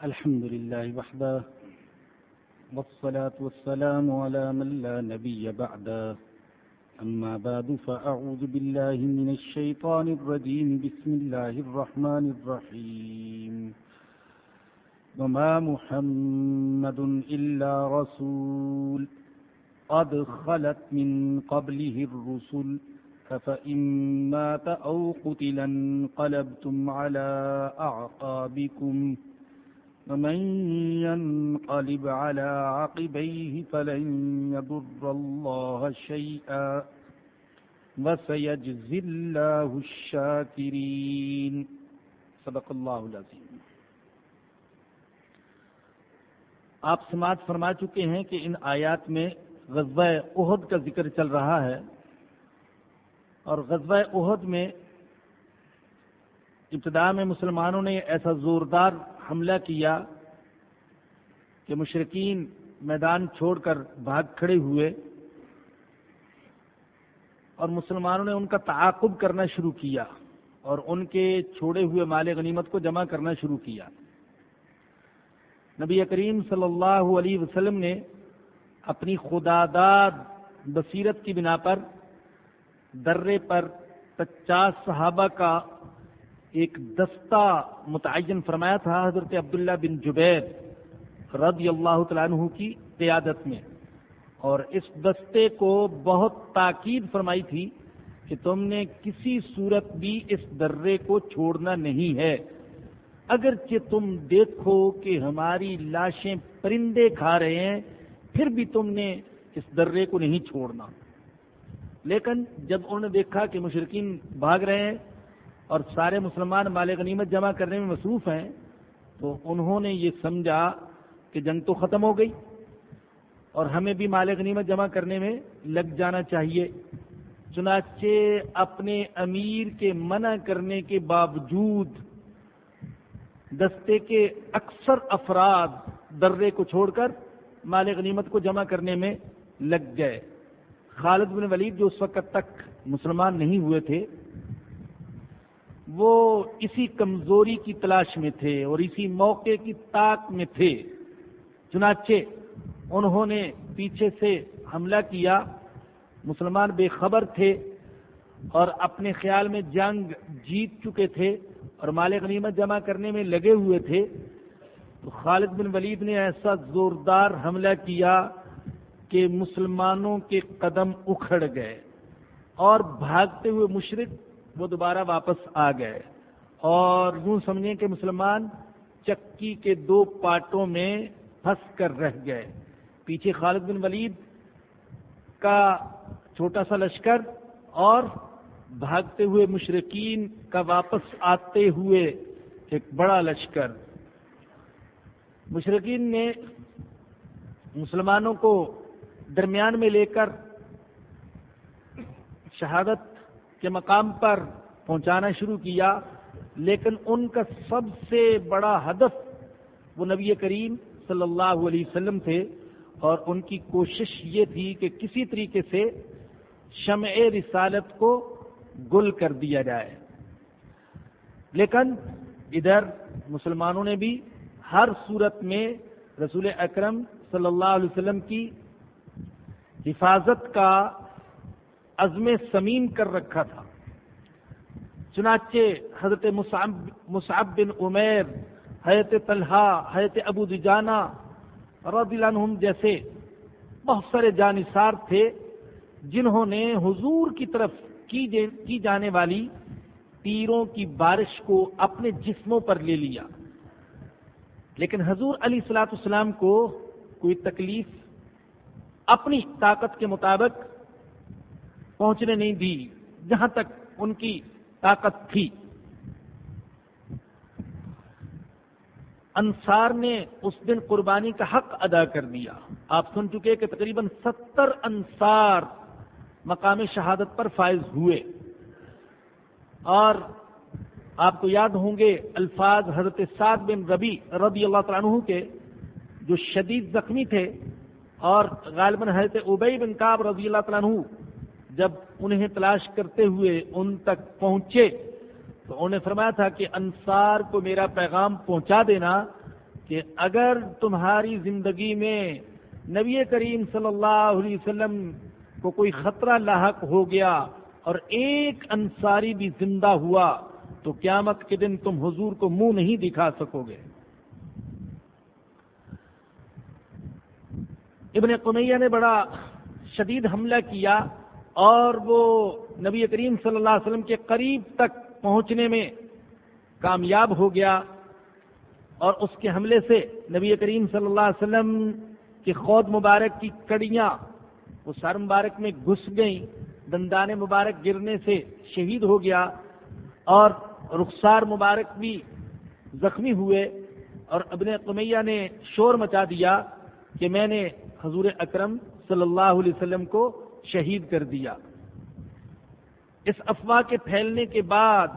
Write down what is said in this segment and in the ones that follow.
الحمد لله وحده، والصلاة والسلام على من لا نبي بعده. أما بعد، فأعوذ بالله من الشيطان الرجيم. بسم الله الرحمن الرحيم. وما محمد إلا رسول قد خلت من قبله الرسل فإن مات أو قتلا قلبتم على أعقابكم. ومن ينقلب على عقبيه فلن يضر الله شيئا وسيجزي الله الشاكرين. صدق الله العظيم آپ سماعت فرما چکے ہیں کہ ان آیات میں غزوہ احد کا ذکر چل رہا ہے اور غزوہ احد میں ابتدا میں مسلمانوں نے ایسا زوردار حملہ کیا کہ مشرقین میدان چھوڑ کر بھاگ کھڑے ہوئے اور مسلمانوں نے ان کا تعاقب کرنا شروع کیا اور ان کے چھوڑے ہوئے مال غنیمت کو جمع کرنا شروع کیا۔ نبی کریم صلی اللہ علیہ وسلم نے اپنی خداداد بصیرت کی بنا پر درے پر پچاس صحابہ کا ایک دستہ متعین فرمایا تھا حضرت عبداللہ بن جبیر رضی اللہ تعالیٰ عنہ کی قیادت میں۔ اور اس دستے کو بہت تاکید فرمائی تھی کہ تم نے کسی صورت بھی اس درے کو چھوڑنا نہیں ہے۔ اگرچہ تم دیکھو کہ ہماری لاشیں پرندے کھا رہے ہیں، پھر بھی تم نے اس درے کو نہیں چھوڑنا۔ لیکن جب انہوں نے دیکھا کہ مشرقین بھاگ رہے ہیں اور سارے مسلمان مال غنیمت جمع کرنے میں مصروف ہیں، تو انہوں نے یہ سمجھا کہ جنگ تو ختم ہو گئی اور ہمیں بھی مال غنیمت جمع کرنے میں لگ جانا چاہیے۔ چنانچہ اپنے امیر کے منع کرنے کے باوجود دستے کے اکثر افراد درے کو چھوڑ کر مال غنیمت کو جمع کرنے میں لگ گئے۔ خالد بن ولید جو اس وقت تک مسلمان نہیں ہوئے تھے وہ اسی کمزوری کی تلاش میں تھے اور اسی موقع کی طاق میں تھے۔ چنانچہ انہوں نے پیچھے سے حملہ کیا، مسلمان بے خبر تھے اور اپنے خیال میں جنگ جیت چکے تھے اور مال غنیمت جمع کرنے میں لگے ہوئے تھے۔ تو خالد بن ولید نے ایسا زوردار حملہ کیا کہ مسلمانوں کے قدم اکھڑ گئے اور بھاگتے ہوئے مشرق وہ دوبارہ واپس آ گئے۔ اور یوں سمجھیں کہ مسلمان چکی کے دو پارٹوں میں پھنس کر رہ گئے۔ پیچھے خالد بن ولید کا چھوٹا سا لشکر اور بھاگتے ہوئے مشرقین کا واپس آتے ہوئے ایک بڑا لشکر۔ مشرقین نے مسلمانوں کو درمیان میں لے کر شہادت کے مقام پر پہنچانا شروع کیا، لیکن ان کا سب سے بڑا ہدف وہ نبی کریم صلی اللہ علیہ وسلم تھے، اور ان کی کوشش یہ تھی کہ کسی طریقے سے شمع رسالت کو گل کر دیا جائے۔ لیکن ادھر مسلمانوں نے بھی ہر صورت میں رسول اکرم صلی اللہ علیہ وسلم کی حفاظت کا عزم سمیم کر رکھا تھا۔ چنانچہ حضرت مصعب بن عمیر حیرت طلحہ حیرت ابو دجانا رضی اللہ عنہم جیسے بہت سارے جانصار تھے، جنہوں نے حضور کی طرف کی جانے والی تیروں کی بارش کو اپنے جسموں پر لے لیا۔ لیکن حضور علی السلاۃ السلام کو کوئی تکلیف، اپنی طاقت کے مطابق پہنچنے نہیں دی، جہاں تک ان کی طاقت تھی۔ انصار نے اس دن قربانی کا حق ادا کر دیا۔ آپ سن چکے کہ تقریباً ستر انصار مقام شہادت پر فائز ہوئے۔ اور آپ کو یاد ہوں گے الفاظ حضرت سعد بن ربی رضی اللہ تعالیٰ عنہ کے جو شدید زخمی تھے اور غالباً حضرت ابئی بن کاب رضی اللہ تعالیٰ عنہ جب انہیں تلاش کرتے ہوئے ان تک پہنچے تو انہوں نے فرمایا تھا کہ انصار کو میرا پیغام پہنچا دینا کہ اگر تمہاری زندگی میں نبی کریم صلی اللہ علیہ وسلم کو کوئی خطرہ لاحق ہو گیا اور ایک انصاری بھی زندہ ہوا تو قیامت کے دن تم حضور کو منہ نہیں دکھا سکو گے۔ ابن قمیہ نے بڑا شدید حملہ کیا۔ اور وہ نبی کریم صلی اللہ علیہ وسلم کے قریب تک پہنچنے میں کامیاب ہو گیا اور اس کے حملے سے نبی کریم صلی اللہ علیہ وسلم کی خود مبارک کی کڑیاں وہ سر مبارک میں گھس گئیں، دندان مبارک گرنے سے شہید ہو گیا اور رخسار مبارک بھی زخمی ہوئے اور ابن قمیہ نے شور مچا دیا کہ میں نے حضور اکرم صلی اللہ علیہ وسلم کو شہید کر دیا۔ اس افواہ کے پھیلنے کے بعد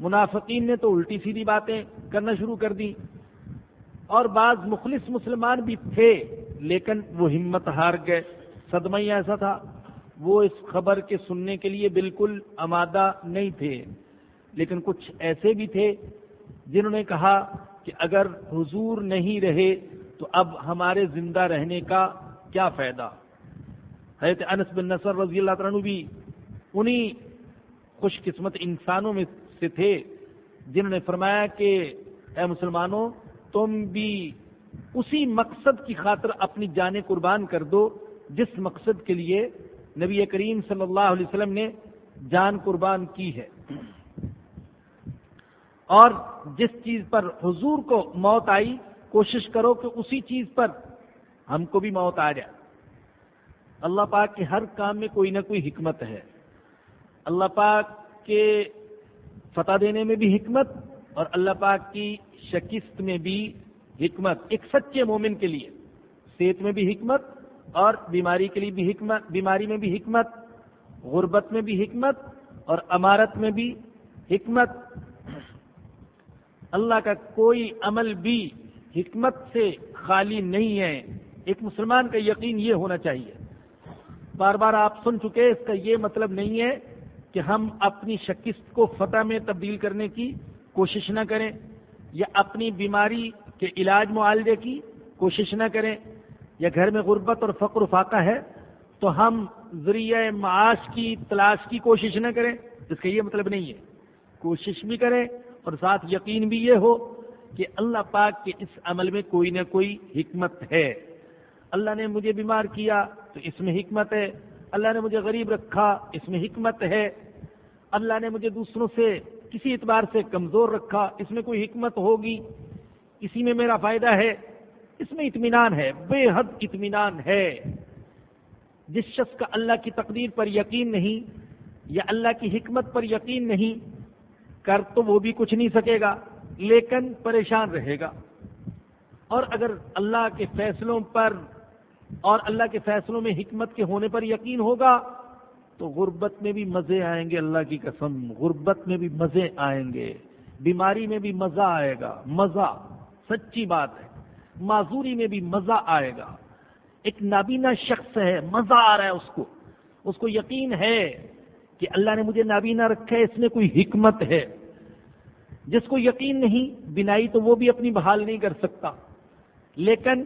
منافقین نے تو الٹی سیدھی باتیں کرنا شروع کر دی اور بعض مخلص مسلمان بھی تھے، لیکن وہ ہمت ہار گئے۔ صدمہ ہی ایسا تھا، وہ اس خبر کے سننے کے لیے بالکل آمادہ نہیں تھے۔ لیکن کچھ ایسے بھی تھے جنہوں نے کہا کہ اگر حضور نہیں رہے تو اب ہمارے زندہ رہنے کا کیا فائدہ؟ حضرت انس بن نصر رضی اللہ عنہ بھی انہی خوش قسمت انسانوں میں سے تھے، جنہوں نے فرمایا کہ اے مسلمانوں، تم بھی اسی مقصد کی خاطر اپنی جانیں قربان کر دو، جس مقصد کے لیے نبی کریم صلی اللہ علیہ وسلم نے جان قربان کی ہے۔ اور جس چیز پر حضور کو موت آئی، کوشش کرو کہ اسی چیز پر ہم کو بھی موت آ جائے۔ اللہ پاک کے ہر کام میں کوئی نہ کوئی حکمت ہے۔ اللہ پاک کے فتح دینے میں بھی حکمت اور اللہ پاک کی شکست میں بھی حکمت۔ ایک سچے مومن کے لیے صحت میں بھی حکمت اور بیماری کے لیے بھی حکمت، بیماری میں بھی حکمت، غربت میں بھی حکمت اور امارت میں بھی حکمت۔ اللہ کا کوئی عمل بھی حکمت سے خالی نہیں ہے۔ ایک مسلمان کا یقین یہ ہونا چاہیے بار بار آپ سن چکے، اس کا یہ مطلب نہیں ہے کہ ہم اپنی شکست کو فتح میں تبدیل کرنے کی کوشش نہ کریں یا اپنی بیماری کے علاج معالجے کی کوشش نہ کریں۔ یا گھر میں غربت اور فقر و فاقہ ہے تو ہم ذریعہ معاش کی تلاش کی کوشش نہ کریں۔ اس کا یہ مطلب نہیں ہے۔ کوشش بھی کریں اور ساتھ یقین بھی یہ ہو کہ اللہ پاک کے اس عمل میں کوئی نہ کوئی حکمت ہے۔ اللہ نے مجھے بیمار کیا۔ تو اس میں حکمت ہے۔ اللہ نے مجھے غریب رکھا، اس میں حکمت ہے۔ اللہ نے مجھے دوسروں سے کسی اعتبار سے کمزور رکھا، اس میں کوئی حکمت ہوگی؟ اسی میں میرا فائدہ ہے۔ اس میں اطمینان ہے، بے حد اطمینان ہے۔ جس شخص کا اللہ کی تقدیر پر یقین نہیں یا اللہ کی حکمت پر یقین نہیں، کر تو وہ بھی کچھ نہیں سکے گا، لیکن پریشان رہے گا۔ اور اگر اللہ کے فیصلوں پر اور اللہ کے فیصلوں میں حکمت کے ہونے پر یقین ہوگا، تو غربت میں بھی مزے آئیں گے اللہ کی قسم، غربت میں بھی مزے آئیں گے، بیماری میں بھی مزہ آئے گا، مزہ، سچی بات ہے، معذوری میں بھی مزہ آئے گا۔ ایک نابینا شخص ہے، مزہ آ رہا ہے اس کو اس کو یقین ہے کہ اللہ نے مجھے نابینا رکھا ہے، اس میں کوئی حکمت ہے۔ جس کو یقین نہیں بینائی تو وہ بھی اپنی بحال نہیں کر سکتا۔ لیکن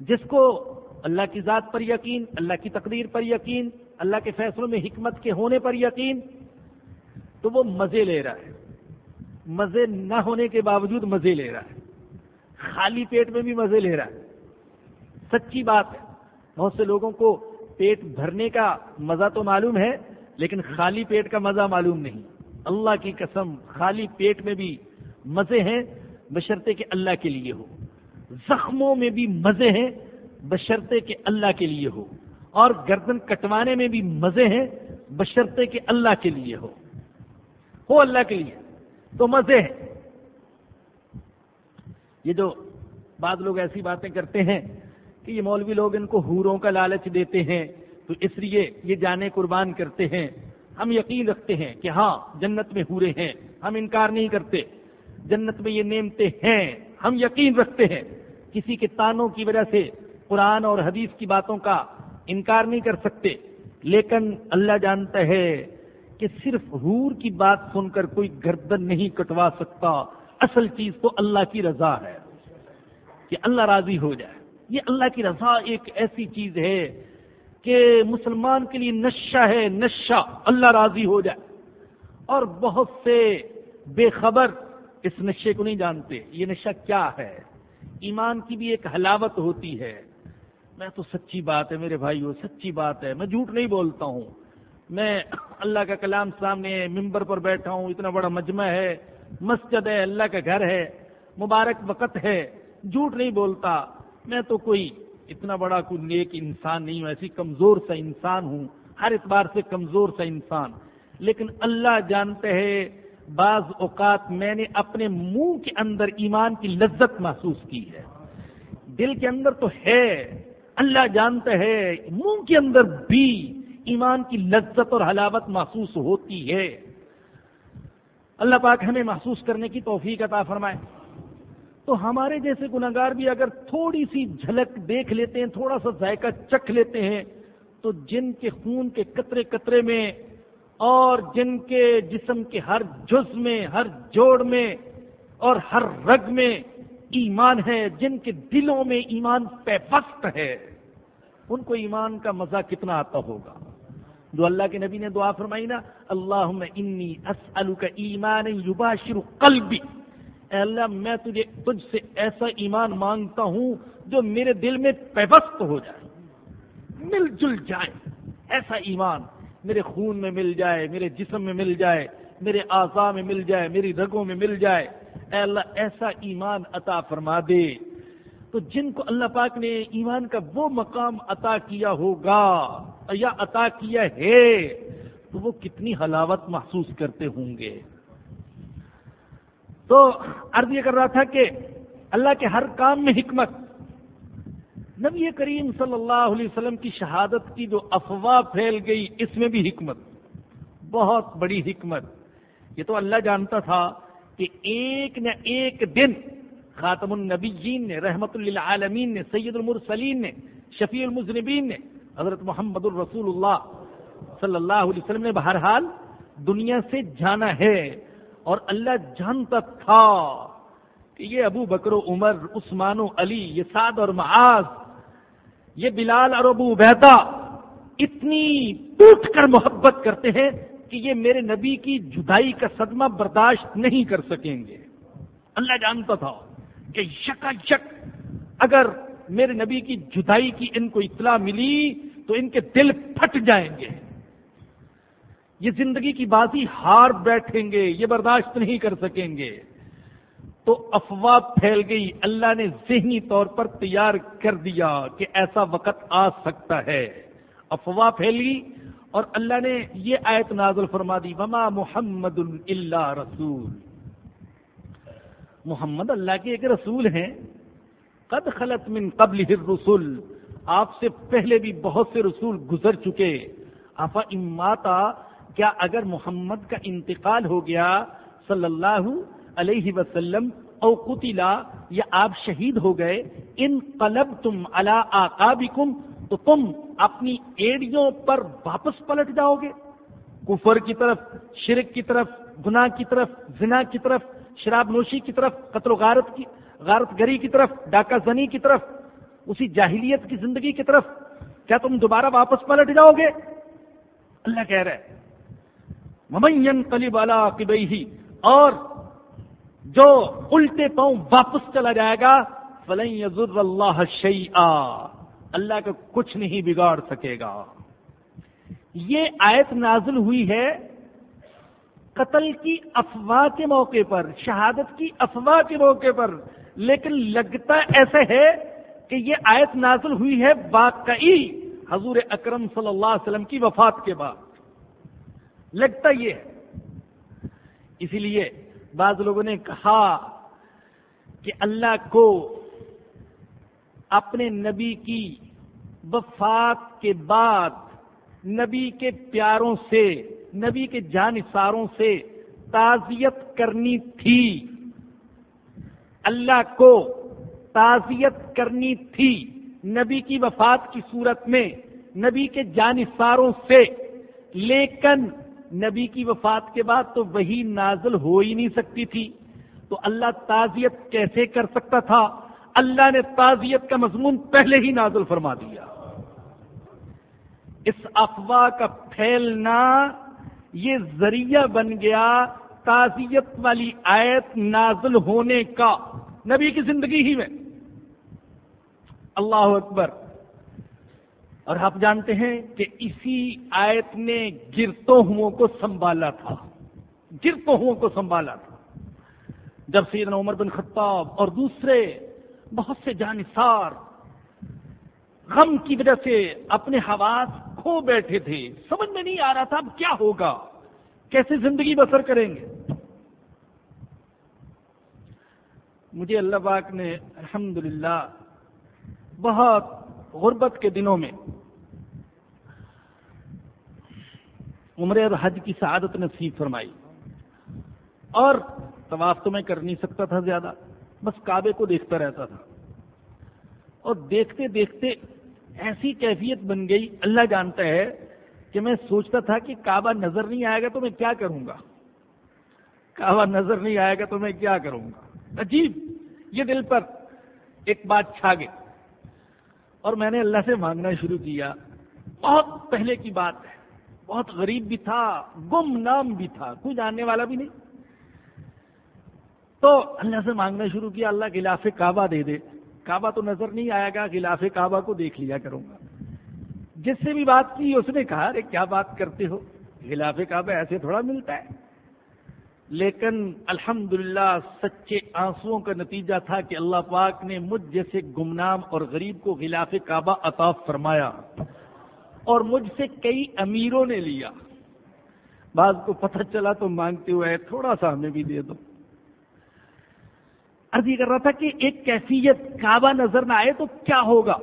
جس کو اللہ کی ذات پر یقین، اللہ کی تقدیر پر یقین، اللہ کے فیصلوں میں حکمت کے ہونے پر یقین۔ تو وہ مزے لے رہا ہے۔ مزے نہ ہونے کے باوجود مزے لے رہا ہے۔ خالی پیٹ میں بھی مزے لے رہا ہے۔ سچی بات ہے۔ بہت سے لوگوں کو پیٹ بھرنے کا مزہ تو معلوم ہے، لیکن خالی پیٹ کا مزہ معلوم نہیں۔ اللہ کی قسم، خالی پیٹ میں بھی مزے ہیں، بشرطے کہ اللہ کے لیے ہو۔ زخموں میں بھی مزے ہیں بشرطے کہ اللہ کے لیے ہو۔ اور گردن کٹوانے میں بھی مزے ہیں، بشرطے کہ اللہ کے لیے ہو۔ ہو اللہ کے لیے، تو مزے ہیں۔ یہ جو بعض لوگ ایسی باتیں کرتے ہیں کہ یہ مولوی لوگ ان کو ہوروں کا لالچ دیتے ہیں، تو اس لیے یہ جانے قربان کرتے ہیں۔ ہم یقین رکھتے ہیں کہ ہاں جنت میں ہورے ہیں۔ ہم انکار نہیں کرتے۔ جنت میں یہ نعمتیں ہیں۔ ہم یقین رکھتے ہیں۔ کسی کے تانوں کی وجہ سے قرآن اور حدیث کی باتوں کا انکار نہیں کر سکتے۔ لیکن اللہ جانتا ہے کہ صرف حور کی بات سن کر کوئی گردن نہیں کٹوا سکتا۔ اصل چیز تو اللہ کی رضا ہے کہ اللہ راضی ہو جائے۔ یہ اللہ کی رضا ایک ایسی چیز ہے کہ مسلمان کے لیے نشہ ہے، نشہ اللہ راضی ہو جائے۔ اور بہت سے بے خبر اس نشے کو نہیں جانتے۔ یہ نشہ کیا ہے؟ ایمان کی بھی ایک حلاوت ہوتی ہے۔ میں تو سچی بات ہے میرے بھائی سچی بات ہے، میں جھوٹ نہیں بولتا ہوں۔ میں اللہ کا کلام سامنے ممبر پر بیٹھا ہوں، اتنا بڑا مجمع ہے، مسجد ہے، اللہ کا گھر ہے، مبارک وقت ہے، جھوٹ نہیں بولتا۔ میں تو کوئی اتنا بڑا کوئی نیک انسان نہیں ہوں، ایسی کمزور سا انسان ہوں، ہر اعتبار سے کمزور سا انسان۔ لیکن اللہ جانتے ہیں، بعض اوقات میں نے اپنے منہ کے اندر ایمان کی لذت محسوس کی ہے۔ دل کے اندر تو ہے اللہ جانتا ہے، منہ کے اندر بھی ایمان کی لذت اور حلاوت محسوس ہوتی ہے۔ اللہ پاک ہمیں محسوس کرنے کی توفیق عطا فرمائے۔ تو ہمارے جیسے گناگار بھی اگر تھوڑی سی جھلک دیکھ لیتے ہیں، تھوڑا سا ذائقہ چکھ لیتے ہیں، تو جن کے خون کے قطرے قطرے میں اور جن کے جسم کے ہر جز میں، ہر جوڑ میں اور ہر رگ میں ایمان ہے، جن کے دلوں میں ایمان پیفست ہے، ان کو ایمان کا مزہ کتنا آتا ہوگا؟ جو اللہ کے نبی نے دعا فرمائی نا اللہ انی کا ایمان یباشر قلبی۔ اے اللہ، میں تجھے، تجھ سے ایسا ایمان مانگتا ہوں جو میرے دل میں پیبست ہو جائے۔ مل جل جائے۔ ایسا ایمان میرے خون میں مل جائے، میرے جسم میں مل جائے، میرے آزا میں مل جائے، میری رگوں میں مل جائے۔ اے اللہ، ایسا ایمان عطا فرما دے۔ تو جن کو اللہ پاک نے ایمان کا وہ مقام عطا کیا ہوگا، یا عطا کیا ہے، تو وہ کتنی حلاوت محسوس کرتے ہوں گے۔ تو عرض یہ کر رہا تھا کہ اللہ کے ہر کام میں حکمت۔ نبی کریم صلی اللہ علیہ وسلم کی شہادت کی جو افواہ پھیل گئی، اس میں بھی حکمت، بہت بڑی حکمت۔ یہ تو اللہ جانتا تھا۔ کہ ایک نہ ایک دن خاتم النبیین نے، رحمت للعالمین نے، سید المرسلین نے، شفیع المذنبین نے، حضرت محمد الرسول اللہ صلی اللہ علیہ وسلم نے بہرحال دنیا سے جانا ہے اور اللہ جانتا تھا کہ یہ ابو بکر و عمر، عثمان و علی، یہ سعد اور معاذ، یہ بلال اور ابو بہتا اتنی ٹوٹ کر محبت کرتے ہیں کہ یہ میرے نبی کی جدائی کا صدمہ برداشت نہیں کر سکیں گے۔ اللہ جانتا تھا کہ شکا شک اگر میرے نبی کی جدائی کی ان کو اطلاع ملی تو ان کے دل پھٹ جائیں گے۔ یہ زندگی کی بازی ہار بیٹھیں گے، یہ برداشت نہیں کر سکیں گے۔ تو افواہ پھیل گئی، اللہ نے ذہنی طور پر تیار کر دیا کہ ایسا وقت آ سکتا ہے۔ افواہ پھیل گئی اور اللہ نے یہ آیت نازل فرما دی، وما محمد اللہ رسول۔ محمد اللہ کے ایک رسول ہیں۔ قد خلط من قبل رسول آپ سے پہلے بھی بہت سے رسول گزر چکے۔ آفا اماتا کیا اگر محمد کا انتقال ہو گیا صلی اللہ علیہ وسلم، او قتلا، یا آپ شہید ہو گئے، ان قلب تم اللہ آکابکم تو تم اپنی ایڑیوں پر واپس پلٹ جاؤ گے۔ کفر کی طرف، شرک کی طرف، گناہ کی طرف، زنا کی طرف، شراب نوشی کی طرف، قتل و غارت کی، غارت گری کی طرف، ڈاکہ زنی کی طرف، اسی جاہلیت کی زندگی کی طرف کیا تم دوبارہ واپس پلٹ جاؤ گے؟ اللہ کہہ رہے ممین کلی والا ہی اور جو الٹے پاؤں واپس چلا جائے گا، فلن یزر اللہ شعی اللہ کا کچھ نہیں بگاڑ سکے گا۔ یہ آیت نازل ہوئی ہے قتل کی افواہ کے موقع پر، شہادت کی افواہ کے موقع پر۔ لیکن لگتا ایسے ہے کہ یہ آیت نازل ہوئی ہے واقعی حضور اکرم صلی اللہ علیہ وسلم کی وفات کے بعد۔ لگتا یہ ہے۔ اسی لیے بعض لوگوں نے کہا کہ اللہ کو اپنے نبی کی وفات کے بعد نبی کے پیاروں سے، نبی کے جانساروں سے تعزیت کرنی تھی۔ اللہ کو تعزیت کرنی تھی نبی کی وفات کی صورت میں، نبی کے جانساروں سے۔ لیکن نبی کی وفات کے بعد تو وہی نازل ہو ہی نہیں سکتی تھی۔ تو اللہ تعزیت کیسے کر سکتا تھا؟ اللہ نے تعزیت کا مضمون پہلے ہی نازل فرما دیا۔ اس افواہ کا پھیلنا یہ ذریعہ بن گیا تعزیت والی آیت نازل ہونے کا نبی کی زندگی ہی میں۔ اللہ اکبر۔ اور آپ جانتے ہیں کہ اسی آیت نے گرتوں ہوں کو سنبھالا تھا۔ گرتوں ہوں کو سنبھالا تھا۔ جب سیدنا عمر بن خطاب اور دوسرے بہت سے جانسار غم کی وجہ سے اپنے حواس کھو بیٹھے تھے سمجھ میں نہیں آ رہا تھا اب کیا ہوگا؟ کیسے زندگی بسر کریں گے؟ مجھے اللہ پاک نے الحمد بہت غربت کے دنوں میں عمر اور حج کی سعادت نصیب فرمائی۔ اور طواف تو میں کر نہیں سکتا تھا زیادہ، بس کعبے کو دیکھتا رہتا تھا۔ اور دیکھتے دیکھتے ایسی کیفیت بن گئی، اللہ جانتا ہے کہ میں سوچتا تھا کہ کعبہ نظر نہیں آئے گا تو میں کیا کروں گا۔ کعبہ نظر نہیں آئے گا تو میں کیا کروں گا۔ عجیب، یہ دل پر ایک بات چھا گئی۔ اور میں نے اللہ سے مانگنا شروع کیا۔ بہت پہلے کی بات ہے۔ بہت غریب بھی تھا، گم نام بھی تھا، کوئی جاننے والا بھی نہیں۔ تو اللہ سے مانگنا شروع کیا، اللہ کے غلاف کعبہ دے دے۔ کعبہ تو نظر نہیں آئے گا غلاف کعبہ کو دیکھ لیا کروں گا۔ جس سے بھی بات کی، اس نے کہا، ارے، کیا بات کرتے ہو؟ غلاف کعبہ ایسے تھوڑا ملتا ہے۔ لیکن الحمدللہ، سچے آنسوؤں کا نتیجہ تھا کہ اللہ پاک نے مجھ جیسے گمنام اور غریب کو غلاف کعبہ عطا فرمایا اور مجھ سے کئی امیروں نے لیا۔ بعض کو پتہ چلا تو مانگتے ہوئے تھوڑا سا ہمیں بھی دے دو۔ عرض یہ کر رہا تھا کہ ایک کیفیت کعبہ نظر نہ آئے تو کیا ہوگا؟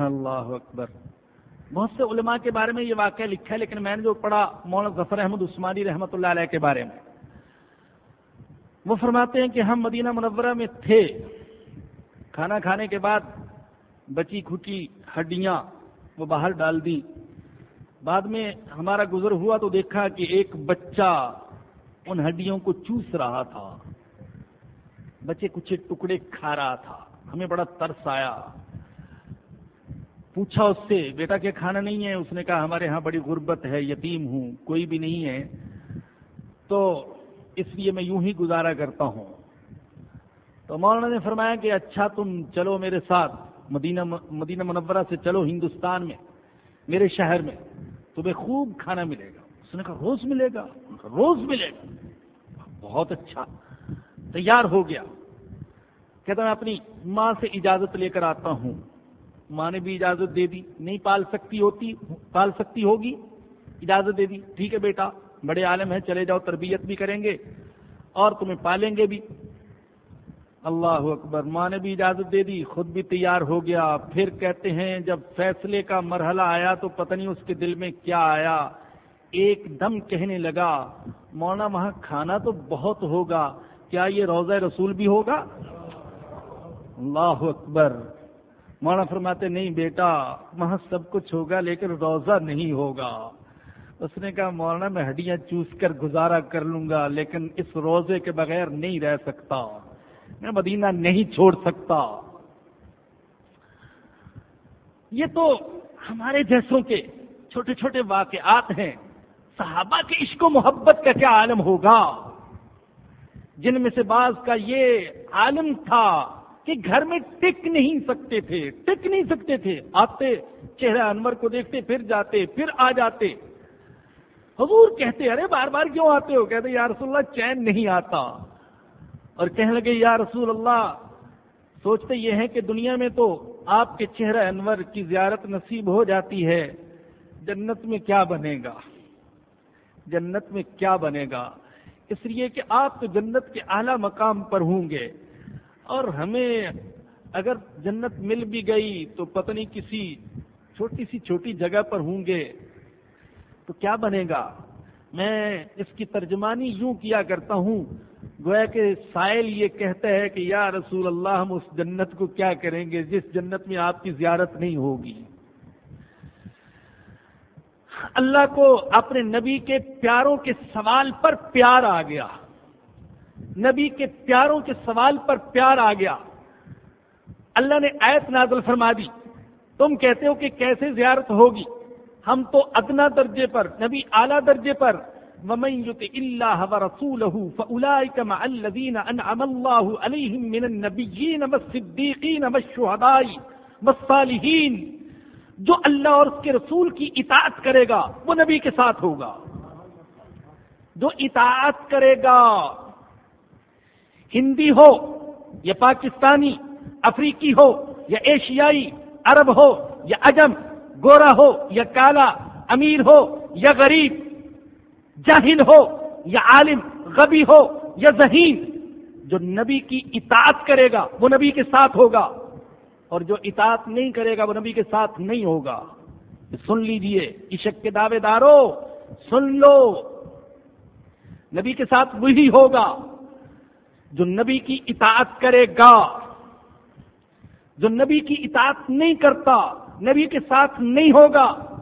اللہ اکبر۔ بہت سے علماء کے بارے میں یہ واقعہ لکھا ہے لیکن میں نے جو پڑھا مولانا ظفر احمد عثمانی رحمۃ اللہ علیہ کے بارے میں وہ فرماتے ہیں کہ ہم مدینہ منورہ میں تھے کھانا کھانے کے بعد بچی کھٹی ہڈیاں وہ باہر ڈال دی بعد میں ہمارا گزر ہوا تو دیکھا کہ ایک بچہ ان ہڈیوں کو چوس رہا تھا۔ بچے کچھ ٹکڑے کھا رہا تھا۔ ہمیں بڑا ترس آیا۔ پوچھا اس سے، بیٹا، کیا کھانا نہیں ہے؟ اس نے کہا، ہمارے ہاں بڑی غربت ہے، یتیم ہوں، کوئی بھی نہیں ہے۔ تو اس لیے میں یوں ہی گزارا کرتا ہوں۔ تو مولانا نے فرمایا کہ اچھا تم چلو میرے ساتھ مدینہ مدینہ منورہ سے چلو ہندوستان میں، میرے شہر میں، تمہیں خوب کھانا ملے گا۔ اس نے کہا، روز ملے گا. روز ملے گا. بہت اچھا تیار ہو گیا۔ کہتا، میں اپنی ماں سے اجازت لے کر آتا ہوں۔ ماں نے بھی اجازت دے دی۔ نہیں پال سکتی ہوتی، پال سکتی ہوگی۔ اجازت دے دی۔ ٹھیک ہے بیٹا، بڑے عالم ہیں، چلے جاؤ، تربیت بھی کریں گے اور تمہیں پالیں گے بھی۔ اللہ اکبر، ماں نے بھی اجازت دے دی، خود بھی تیار ہو گیا۔ پھر کہتے ہیں، جب فیصلے کا مرحلہ آیا تو پتہ نہیں اس کے دل میں کیا آیا۔ ایک دم کہنے لگا مونا وہاں کھانا تو بہت ہوگا، کیا یہ روزہ رسول بھی ہوگا؟ اللہ اکبر۔ مولانا فرماتے، نہیں بیٹا، وہاں سب کچھ ہوگا لیکن روزہ نہیں ہوگا۔ اس نے کہا، مولانا، میں ہڈیاں چوس کر گزارا کر لوں گا، لیکن اس روزے کے بغیر نہیں رہ سکتا۔ میں مدینہ نہیں چھوڑ سکتا۔ یہ تو ہمارے جیسوں کے چھوٹے چھوٹے واقعات ہیں۔ صحابہ کے عشق و محبت کا کیا عالم ہوگا؟ جن میں سے بعض کا یہ عالم تھا کہ گھر میں ٹک نہیں سکتے تھے، ٹک نہیں سکتے تھے۔ آتے، چہرہ انور کو دیکھتے، پھر جاتے، پھر آ جاتے۔ حضور کہتے، ارے بار بار کیوں آتے ہو؟ کہتے، یا رسول اللہ، چین نہیں آتا۔ اور کہنے لگے، یا رسول اللہ، سوچتے یہ ہے کہ دنیا میں تو آپ کے چہرہ انور کی زیارت نصیب ہو جاتی ہے، جنت میں کیا بنے گا؟ جنت میں کیا بنے گا؟ اس لیے کہ آپ تو جنت کے اعلی مقام پر ہوں گے۔ اور ہمیں اگر جنت مل بھی گئی تو پتہ نہیں کسی چھوٹی سی چھوٹی جگہ پر ہوں گے۔ تو کیا بنے گا؟ میں اس کی ترجمانی یوں کیا کرتا ہوں۔ گویا کہ سائل یہ کہتا ہے کہ یا رسول اللہ، ہم اس جنت کو کیا کریں گے؟ جس جنت میں آپ کی زیارت نہیں ہوگی۔ اللہ کو اپنے نبی کے پیاروں کے سوال پر پیار آ گیا۔ نبی کے پیاروں کے سوال پر پیار آ گیا۔ اللہ نے ایت نازل فرما دی۔ تم کہتے ہو کہ کیسے زیارت ہوگی؟ ہم تو ادنا درجے پر، نبی اعلیٰ درجے پر۔ ومن يطع الله ورسوله فاولئك مع الذين انعم الله عليهم من النبيين والصديقين والشهداء والصالحين۔ جو اللہ اور اس کے رسول کی اطاعت کرے گا، وہ نبی کے ساتھ ہوگا۔ جو اطاعت کرے گا، ہندی ہو یا پاکستانی، افریقی ہو یا ایشیائی، عرب ہو یا اجم گورا ہو یا کالا، امیر ہو یا غریب، جاہل ہو یا عالم، غبی ہو یا ذہین، جو نبی کی اطاعت کرے گا، وہ نبی کے ساتھ ہوگا۔ اور جو اطاعت نہیں کرے گا وہ نبی کے ساتھ نہیں ہوگا۔ سن لیجیے عشق کے دعوے دارو سن لو۔ نبی کے ساتھ وہی ہوگا جو نبی کی اطاعت کرے گا۔ جو نبی کی اطاعت نہیں کرتا، نبی کے ساتھ نہیں ہوگا۔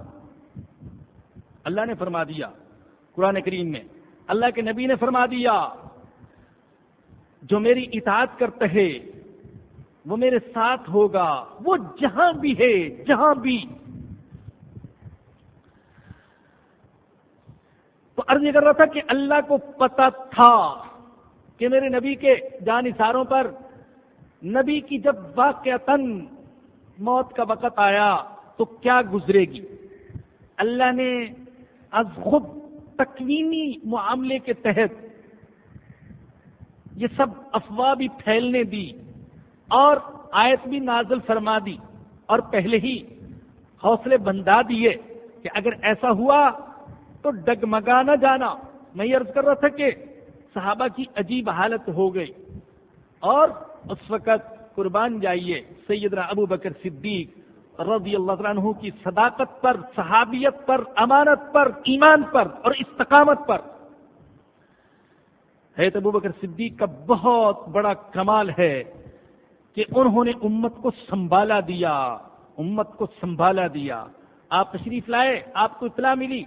اللہ نے فرما دیا قرآن کریم میں، اللہ کے نبی نے فرما دیا، جو میری اطاعت کرتے ہے وہ میرے ساتھ ہوگا۔ وہ جہاں بھی ہے، جہاں بھی۔ تو عرض یہ کر رہا تھا کہ اللہ کو پتا تھا کہ میرے نبی کے جان اشاروں پر نبی کی جب واقع موت کا وقت آیا تو کیا گزرے گی؟ اللہ نے از خود تکوینی معاملے کے تحت یہ سب افواہ بھی پھیلنے دی۔ اور آیت بھی نازل فرما دی اور پہلے ہی حوصلے بندھا دیے کہ اگر ایسا ہوا تو ڈگمگا نہ جانا۔ میں یہ عرض کر رہا تھا کہ صحابہ کی عجیب حالت ہو گئی۔ اور اس وقت قربان جائیے سیدنا ابو بکر صدیق رضی اللہ عنہ کی صداقت پر، صحابیت پر، امانت پر، ایمان پر اور استقامت پر۔ ہے ابو بکر صدیق کا بہت بڑا کمال ہے۔ کہ انہوں نے امت کو سنبھالا دیا، امت کو سنبھالا دیا۔ آپ تشریف لائے، آپ کو اطلاع ملی۔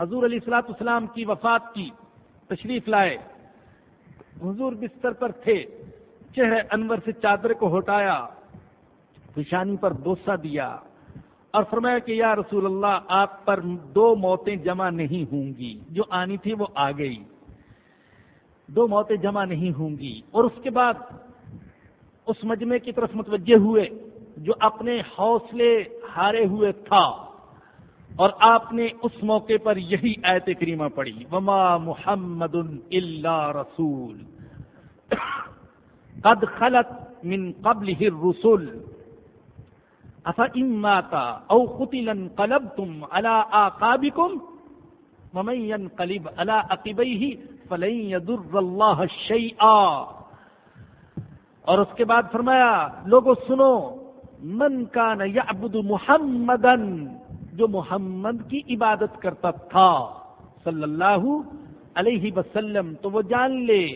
حضور علیہ السلاط اسلام کی وفات کی تشریف لائے۔ حضور بستر پر تھے چہرے انور سے چادر کو ہٹایا پیشانی پر دوسا دیا۔ اور فرمایا کہ یا رسول اللہ، آپ پر دو موتیں جمع نہیں ہوں گی۔ جو آنی تھی وہ آ گئی۔ دو موتیں جمع نہیں ہوں گی۔ اور اس کے بعد اس مجمع کی طرف متوجہ ہوئے جو اپنے حوصلے ہارے ہوئے تھا اور آپ نے اس موقع پر یہی ایت کریمہ پڑھی، وما محمد اللہ رسول۔ قد خلط من قبل الرسل۔ افا او قتلا انقلبتم على آقابكم، ومن ينقلب على عقبيه فلن يضر الله شيئا اور اس کے بعد فرمایا لوگوں سنو، من کان یعبد محمدن جو محمد کی عبادت کرتا تھا، صلی اللہ علیہ وسلم، تو وہ جان لے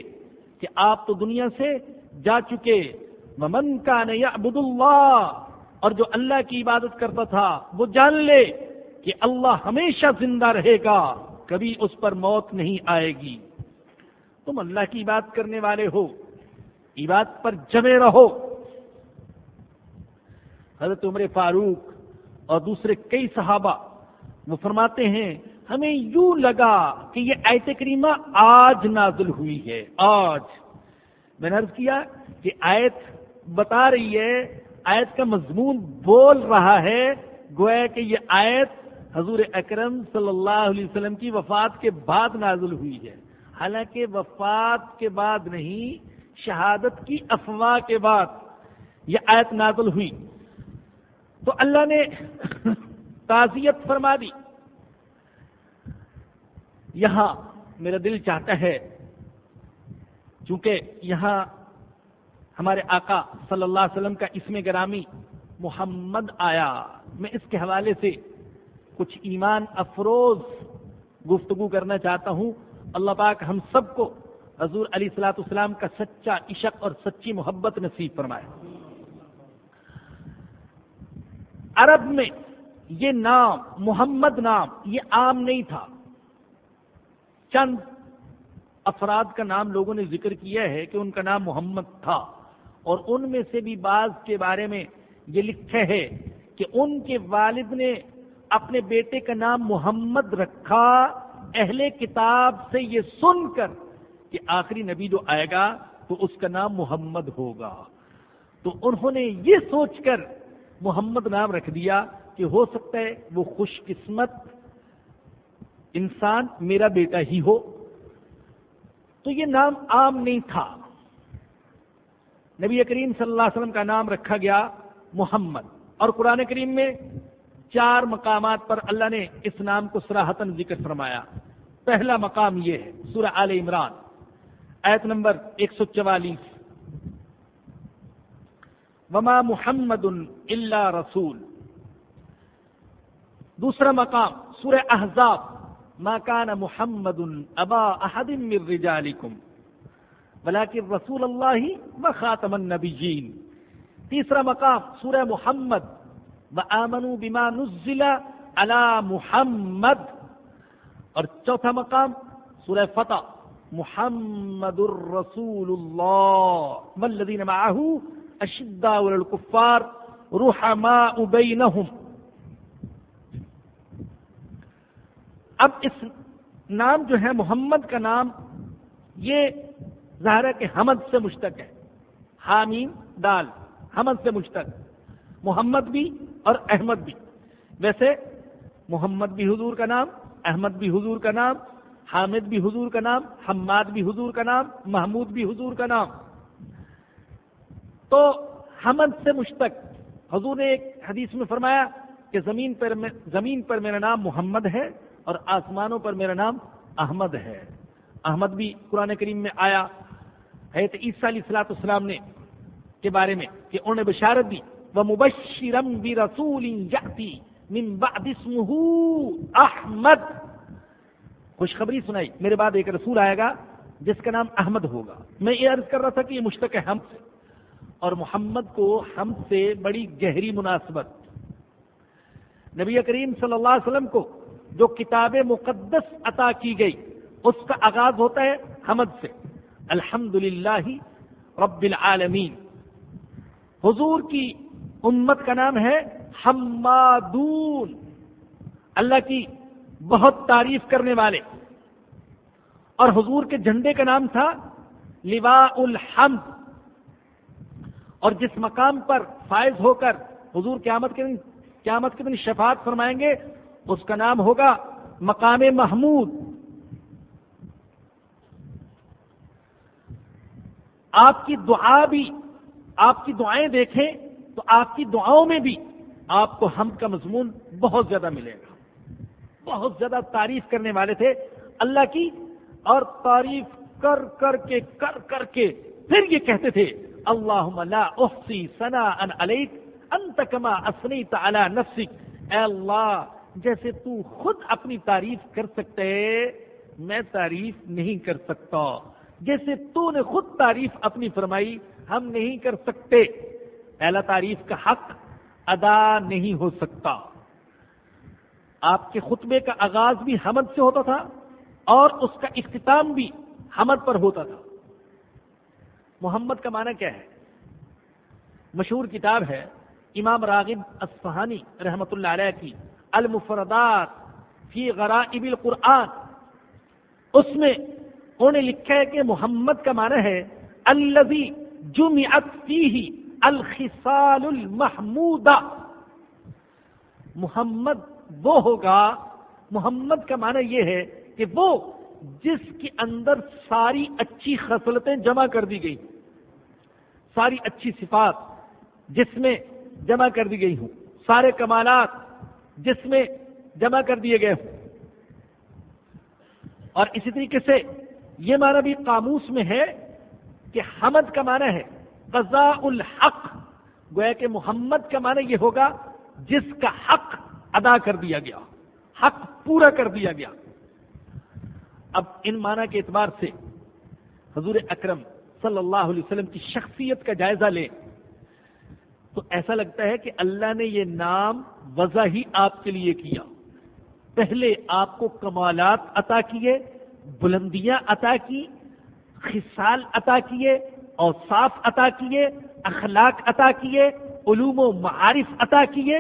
کہ آپ تو دنیا سے جا چکے۔ ممن کا یعبد اللہ، اور جو اللہ کی عبادت کرتا تھا، وہ جان لے کہ اللہ ہمیشہ زندہ رہے گا، کبھی اس پر موت نہیں آئے گی۔ تم اللہ کی عبادت کرنے والے ہو۔ عبادت پر جمے رہو۔ حضرت عمر فاروق اور دوسرے کئی صحابہ وہ فرماتے ہیں، ہمیں یوں لگا کہ یہ ایت کریمہ آج نازل ہوئی ہے، آج۔ میں نے عرض کیا کہ آیت بتا رہی ہے، آیت کا مضمون بول رہا ہے، گویا کہ یہ آیت حضور اکرم صلی اللہ علیہ وسلم کی وفات کے بعد نازل ہوئی ہے۔ حالانکہ وفات کے بعد نہیں شہادت کی افواہ کے بعد یہ آیت نازل ہوئی۔ تو اللہ نے تعزیت فرما دی۔ یہاں میرا دل چاہتا ہے، چونکہ یہاں ہمارے آقا صلی اللہ علیہ وسلم کا اسم گرامی محمد آیا۔ میں اس کے حوالے سے کچھ ایمان افروز گفتگو کرنا چاہتا ہوں۔ اللہ پاک ہم سب کو حضور علی السلاۃ السلام کا سچا عشق اور سچی محبت نصیب فرمائے۔ عرب میں یہ نام، محمد نام، یہ عام نہیں تھا۔ چند افراد کا نام لوگوں نے ذکر کیا ہے کہ ان کا نام محمد تھا۔ اور ان میں سے بھی بعض کے بارے میں یہ لکھے ہے کہ ان کے والد نے اپنے بیٹے کا نام محمد رکھا، اہل کتاب سے یہ سن کر کہ آخری نبی جو آئے گا تو اس کا نام محمد ہوگا۔ تو انہوں نے یہ سوچ کر محمد نام رکھ دیا کہ ہو سکتا ہے وہ خوش قسمت انسان میرا بیٹا ہی ہو۔ تو یہ نام عام نہیں تھا۔ نبی کریم صلی اللہ علیہ وسلم کا نام رکھا گیا محمد۔ اور قرآن کریم میں چار مقامات پر اللہ نے اس نام کو سراہتن ذکر فرمایا۔ پہلا مقام یہ ہے، سورہ آل عمران۔ ایت نمبر ایک سو چوالیس۔ وما محمد اللہ رسول۔ دوسرا مقام، سورہ احزاب۔ ما كان محمد ابا احد من رجالكم ولكن رسول اللہ وخاتم النبیین۔ تیسرا مقام، سورہ محمد۔ وآمنوا بما نزل على محمد۔ اور چوتھا مقام، سورہ فتح۔ محمد الرسول اللہ. والذین معه اشداء الکفار رحماء بینہم. اب اس نام جو ہے محمد کا نام، یہ ظاہر ہے کہ حمد سے مشتق ہے. حامیم، دال، حمد سے مشتق. محمد بھی اور احمد بھی. ویسے محمد بھی حضور کا نام، احمد بھی حضور کا نام حامد بھی حضور کا نام، حماد بھی حضور کا نام، محمود بھی حضور کا نام۔ تو حمد سے مشتق، حضور نے ایک حدیث میں فرمایا کہ زمین پر زمین پر میرا نام محمد ہے اور آسمانوں پر میرا نام احمد ہے۔ احمد بھی قرآن کریم میں آیا۔ ہے تو عیسیٰ علیہ السلاۃ السلام نے کے بارے میں کہ انہوں نے بشارت دی وہ مبشرم بھی رسول احمد۔ خوشخبری سنائی۔ میرے بعد ایک رسول آئے گا جس کا نام احمد ہوگا۔ میں یہ عرض کر رہا تھا کہ یہ مشتق ہے ہم سے اور محمد کو ہم سے بڑی گہری مناسبت۔ نبی کریم صلی اللہ علیہ وسلم کو جو کتاب مقدس عطا کی گئی، اس کا آغاز ہوتا ہے حمد سے۔ الحمد للہ رب العالمین۔ حضور کی امت کا نام ہے حمادون۔ اللہ کی بہت تعریف کرنے والے۔ اور حضور کے جھنڈے کا نام تھا لوا الحمد اور جس مقام پر فائز ہو کر حضور قیامت کے دن، قیامت کے دن شفاعت فرمائیں گے، اس کا نام ہوگا مقام محمود۔ آپ کی دعا بھی، آپ کی دعائیں دیکھیں تو آپ کی دعاؤں میں بھی آپ کو ہم کا مضمون بہت زیادہ ملے گا۔ بہت زیادہ تعریف کرنے والے تھے۔ اللہ کی اور تعریف کر کر کے کر کر کے پھر یہ کہتے تھے اللہ لا احصی ثنا ان علیک، انت کما اسنیت علی نفسک۔ اے اللہ، جیسے تو خود اپنی تعریف کر سکتے، میں تعریف نہیں کر سکتا۔ جیسے تو نے خود تعریف اپنی فرمائی، ہم نہیں کر سکتے۔ اعلی تعریف کا حق ادا نہیں ہو سکتا۔ آپ کے خطبے کا آغاز بھی حمد سے ہوتا تھا اور اس کا اختتام بھی حمد پر ہوتا تھا۔ محمد کا معنی کیا ہے؟ مشہور کتاب ہے امام راغب اصفہانی رحمت اللہ علیہ کی المفردات فی غرائب القرآن۔ اس میں انہوں نے لکھا ہے کہ محمد کا معنی ہے الزی جمعت فیہ الخصال المحمودہ۔ محمد وہ ہوگا، محمد کا معنی یہ ہے کہ وہ جس کے اندر ساری اچھی خصلتیں جمع کر دی گئی، ساری اچھی صفات جس میں جمع کر دی گئی ہوں، سارے کمالات جس میں جمع کر دیے گئے ہوں۔ اور اسی طریقے سے یہ معنی بھی قاموس میں ہے کہ حمد کا معنی ہے، قضاء الحق۔ گویا کہ محمد کا معنی یہ ہوگا، جس کا حق ادا کر دیا گیا۔ حق پورا کر دیا گیا۔ اب ان معنی کے اعتبار سے حضور اکرم صلی اللہ علیہ وسلم کی شخصیت کا جائزہ لیں تو ایسا لگتا ہے کہ اللہ نے یہ نام وضع ہی آپ کے لیے کیا۔ پہلے آپ کو کمالات عطا کیے، بلندیاں عطا کی، خصال عطا کیے اور صاف عطا کیے، اخلاق عطا کیے، علوم و معارف عطا کیے۔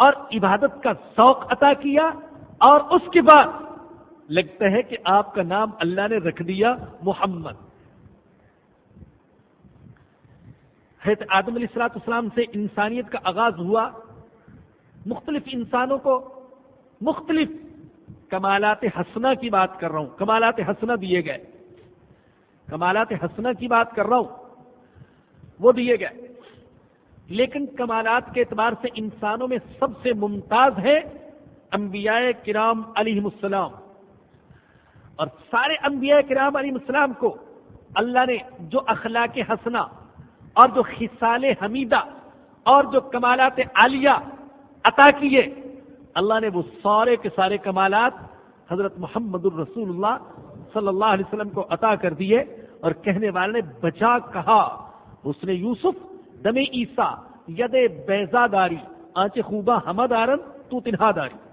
اور عبادت کا ذوق عطا کیا اور اس کے بعد لگتا ہے کہ آپ کا نام اللہ نے رکھ دیا محمد۔ حضرت آدم علیہ السلاط اسلام سے انسانیت کا آغاز ہوا۔ مختلف انسانوں کو مختلف کمالات حسنہ کی بات کر رہا ہوں۔ کمالات حسنہ دیے گئے۔ کمالات حسنہ کی بات کر رہا ہوں۔ وہ دیے گئے۔ لیکن کمالات کے اعتبار سے انسانوں میں سب سے ممتاز ہے انبیاء کرام علیہ السلام۔ اور سارے انبیاء کرام علیہ السلام کو اللہ نے جو اخلاق حسنہ اور جو خصال حمیدہ اور جو کمالات عالیہ عطا کیے، اللہ نے وہ سارے کے سارے کمالات حضرت محمد الرسول اللہ صلی اللہ علیہ وسلم کو عطا کر دیے اور کہنے والے نے بچا کہا، اس نے یوسف دم عیسا ید بیزا داری آنچ خوبا ہمد آرن تو تنہا داری۔